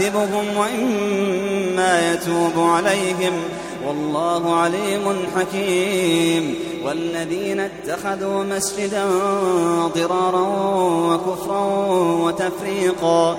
يعذبهم وإما يتوب عليهم والله عليم حكيم والذين اتخذوا مسجدا ضرارا وكفرا وتفريقا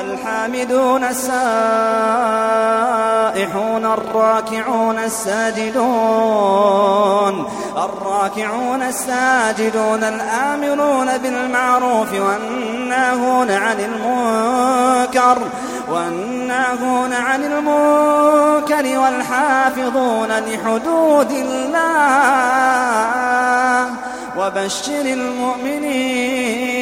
الحامدون السائحون الراكعون الساجدون الراكعون الساجدون الآمرون بالمعروف والناهون عن المنكر والناهون عن المنكر والحافظون لحدود الله وبشر المؤمنين.